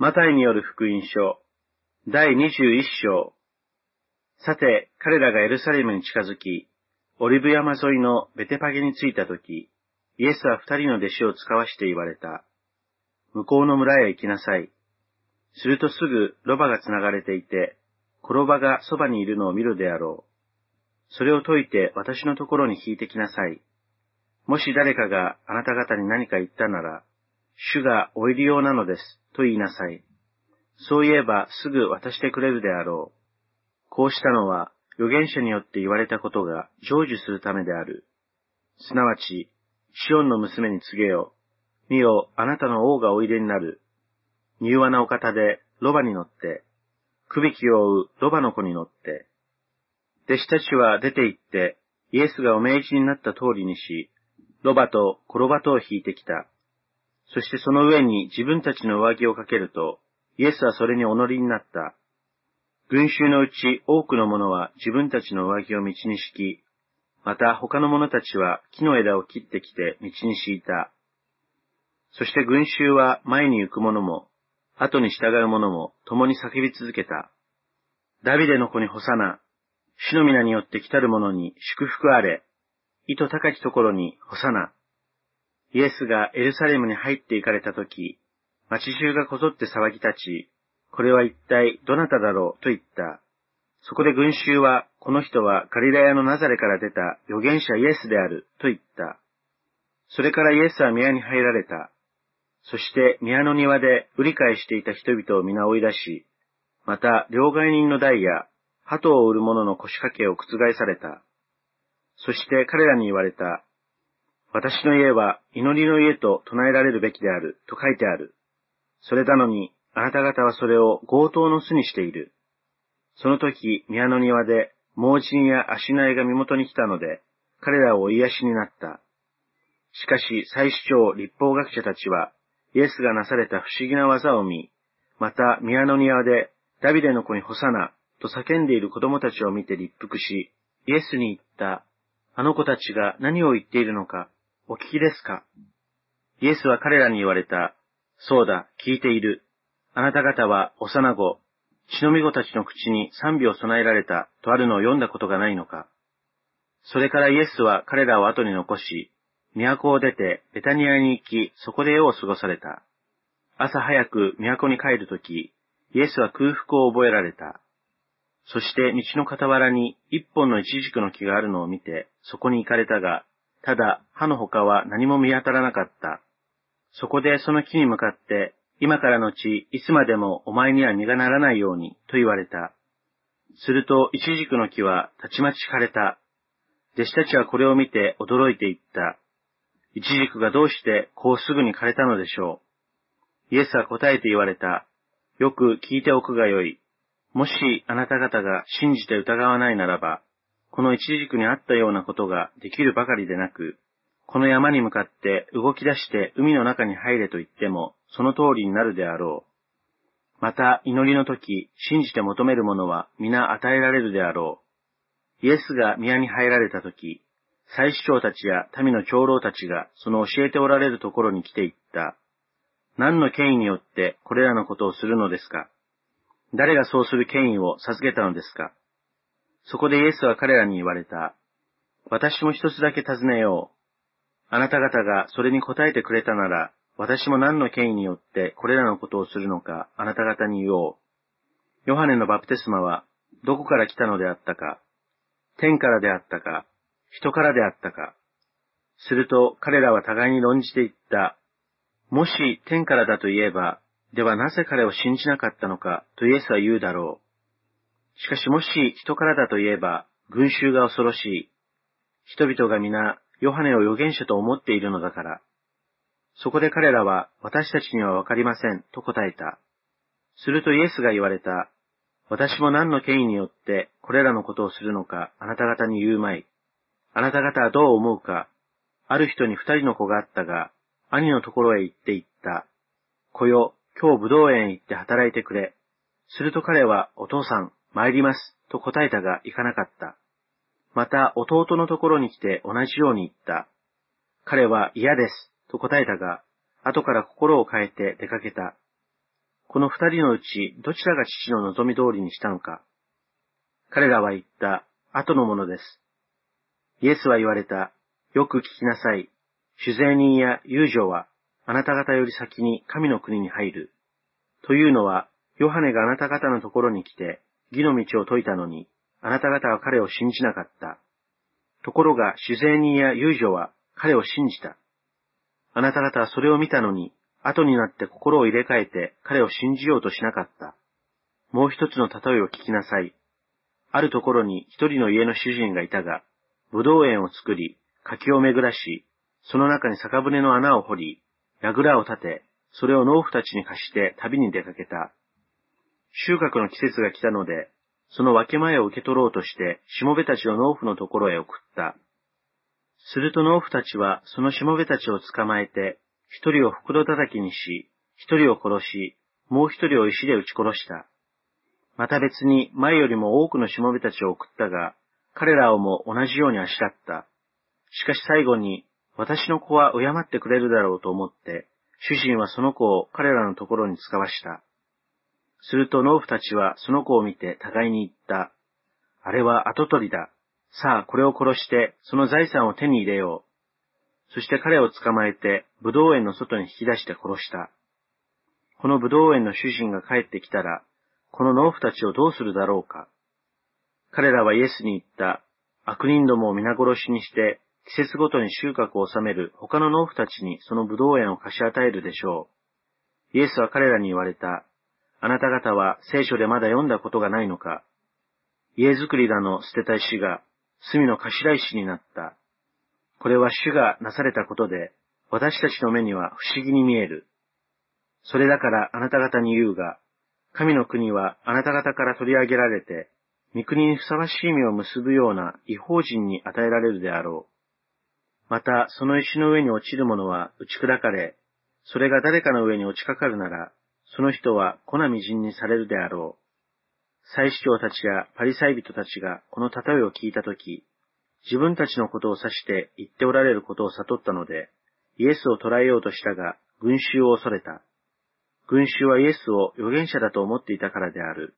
マタイによる福音書、第21章。さて、彼らがエルサレムに近づき、オリブ山沿いのベテパゲに着いたとき、イエスは二人の弟子を使わして言われた。向こうの村へ行きなさい。するとすぐロバが繋がれていて、転ばがそばにいるのを見るであろう。それを解いて私のところに引いてきなさい。もし誰かがあなた方に何か言ったなら、主がお入り用なのです、と言いなさい。そう言えばすぐ渡してくれるであろう。こうしたのは預言者によって言われたことが成就するためである。すなわち、シオンの娘に告げよ。見よ、あなたの王がおいでになる。柔和なお方で、ロバに乗って、くびきを追うロバの子に乗って。弟子たちは出て行って、イエスがお命じになった通りにし、ロバとコロバとを引いてきた。そしてその上に自分たちの上着をかけると、イエスはそれにお乗りになった。群衆のうち多くの者は自分たちの上着を道に敷き、また他の者たちは木の枝を切ってきて道に敷いた。そして群衆は前に行く者も、後に従う者も共に叫び続けた。ダビデの子に干さな、主の皆によって来たる者に祝福あれ、意図高きところに干さな。イエスがエルサレムに入って行かれたとき、町中がこぞって騒ぎ立ち、これは一体どなただろうと言った。そこで群衆は、この人はガリラヤのナザレから出た預言者イエスであると言った。それからイエスは宮に入られた。そして宮の庭で売り買いしていた人々を皆追い出し、また両替人の代や鳩を売る者の腰掛けを覆された。そして彼らに言われた。私の家は祈りの家と唱えられるべきであると書いてある。それなのに、あなた方はそれを強盗の巣にしている。その時、宮の庭で、盲人や足苗が身元に来たので、彼らを追いやしになった。しかし、祭司長、立法学者たちは、イエスがなされた不思議な技を見、また宮の庭で、ダビデの子に干さな、と叫んでいる子供たちを見て立腹し、イエスに言った、あの子たちが何を言っているのか、お聞きですか？イエスは彼らに言われた、そうだ、聞いている。あなた方は幼子、血のみ子たちの口に賛美を備えられたとあるのを読んだことがないのか？それからイエスは彼らを後に残し、都を出てベタニアに行き、そこで夜を過ごされた。朝早く都に帰るとき、イエスは空腹を覚えられた。そして道の傍らに一本のイチジクの木があるのを見て、そこに行かれたが、ただ歯の他は何も見当たらなかった。そこでその木に向かって、今からのち、いつまでもお前には実がならないように、と言われた。すると、イチジクの木はたちまち枯れた。弟子たちはこれを見て驚いていった。イチジクがどうしてこうすぐに枯れたのでしょう。イエスは答えて言われた。よく聞いておくがよい。もしあなた方が信じて疑わないならば、このイチジクにあったようなことができるばかりでなく、この山に向かって動き出して海の中に入れと言っても、その通りになるであろう。また、祈りの時、信じて求めるものは皆与えられるであろう。イエスが宮に入られた時、祭司長たちや民の長老たちがその教えておられるところに来て言った。何の権威によってこれらのことをするのですか？誰がそうする権威を授けたのですか？そこでイエスは彼らに言われた。私も一つだけ尋ねよう。あなた方がそれに答えてくれたなら、私も何の権威によってこれらのことをするのか、あなた方に言おう。ヨハネのバプテスマは、どこから来たのであったか、天からであったか、人からであったか。すると彼らは互いに論じていった。もし天からだと言えば、ではなぜ彼を信じなかったのかとイエスは言うだろう。しかしもし人からだと言えば、群衆が恐ろしい。人々が皆ヨハネを預言者と思っているのだから。そこで彼らは、私たちにはわかりません、と答えた。するとイエスが言われた。私も何の権威によってこれらのことをするのか、あなた方に言うまい。あなた方はどう思うか。ある人に二人の子があったが、兄のところへ行って言った。子よ、今日武道園へ行って働いてくれ。すると彼は、お父さん、参ります、と答えたが行かなかった。また弟のところに来て同じように言った。彼は嫌です、と答えたが、後から心を変えて出かけた。この二人のうちどちらが父の望み通りにしたのか。彼らは言った、後のものです。イエスは言われた、よく聞きなさい。主税人や友情は、あなた方より先に神の国に入る。というのは、ヨハネがあなた方のところに来て、義の道を説いたのに、あなた方は彼を信じなかった。ところが、主税人や友情は彼を信じた。あなた方はそれを見たのに、後になって心を入れ替えて彼を信じようとしなかった。もう一つの例えを聞きなさい。あるところに一人の家の主人がいたが、武道園を作り、柿を巡らし、その中に酒舟の穴を掘り、櫓を立て、それを農夫たちに貸して旅に出かけた。収穫の季節が来たので、その分け前を受け取ろうとして、しもべたちを農夫のところへ送った。すると農夫たちは、そのしもべたちを捕まえて、一人を袋叩きにし、一人を殺し、もう一人を石で撃ち殺した。また別に前よりも多くのしもべたちを送ったが、彼らをも同じようにあしらった。しかし最後に、私の子は敬ってくれるだろうと思って、主人はその子を彼らのところに使わした。すると農夫たちはその子を見て互いに言った。あれは跡取りだ。さあ、これを殺して、その財産を手に入れよう。そして彼を捕まえて、武道園の外に引き出して殺した。この武道園の主人が帰ってきたら、この農夫たちをどうするだろうか。彼らはイエスに言った。悪人どもを皆殺しにして、季節ごとに収穫を収める他の農夫たちにその武道園を貸し与えるでしょう。イエスは彼らに言われた。あなた方は聖書でまだ読んだことがないのか。家づくりだの捨てた石が隅の頭石になった。これは主がなされたことで、私たちの目には不思議に見える。それだからあなた方に言うが、神の国はあなた方から取り上げられて、御国にふさわしい実を結ぶような違法人に与えられるであろう。また、その石の上に落ちるものは打ち砕かれ、それが誰かの上に落ちかかるなら、その人は粉み人にされるであろう。祭司教たちやパリサイ人たちがこの例えを聞いたとき、自分たちのことを指して言っておられることを悟ったので、イエスを捕らえようとしたが、群衆を恐れた。群衆はイエスを預言者だと思っていたからである。